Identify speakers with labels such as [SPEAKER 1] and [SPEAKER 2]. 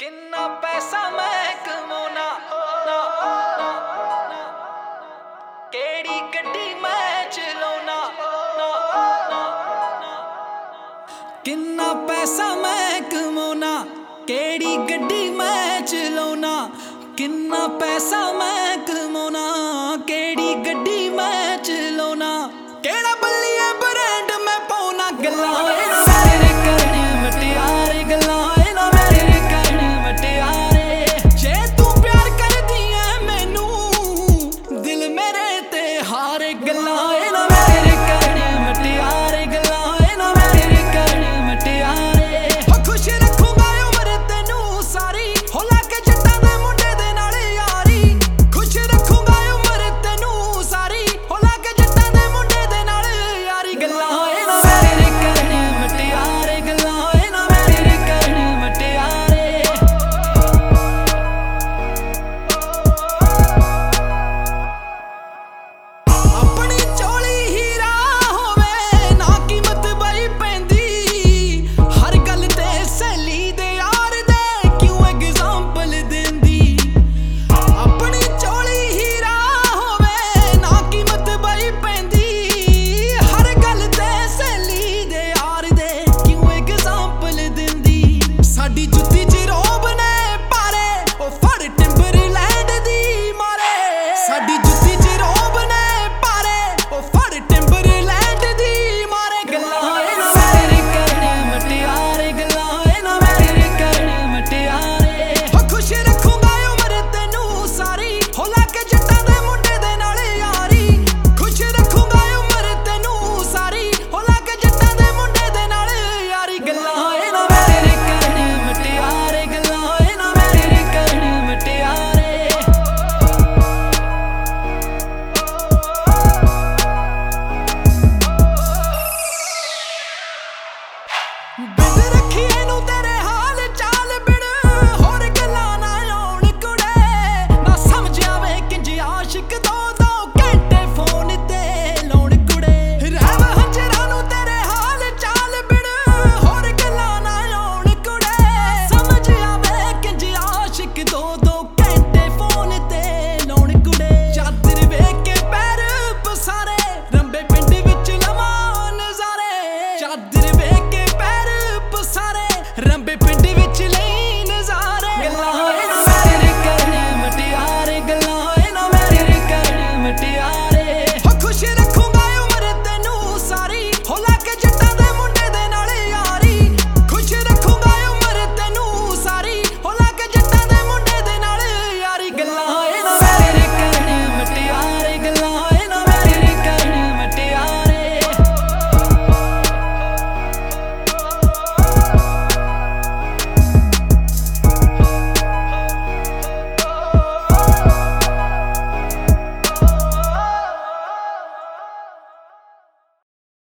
[SPEAKER 1] ਕਿੰਨਾ ਪੈਸਾ ਮੈਂ ਕਮਾਉਣਾ, ਨਾ ਕਿਹੜੀ ਗੱਡੀ ਮੈਂ ਚਲਾਉਣਾ ਕਿੰਨਾ ਪੈਸਾ ਮੈਂ ਕਮਾਉਣਾ, ਕਿਹੜੀ ਗੱਡੀ ਮੈਂ ਚਲਾਉਣਾ। ਕਿੰਨਾ ਪੈਸਾ ਮੈਂ ਕਮਾਉਣਾ, ਕਿਹੜੀ ਗੱਡੀ ਮੈਂ ਚਲਾਉਣਾ। ਕਿਹੜਾ ਬੱਲੀਏ ਬ੍ਰਾਂਡ ਮੈਂ ਪਾਉਣਾ, ਗੱਲਾਂ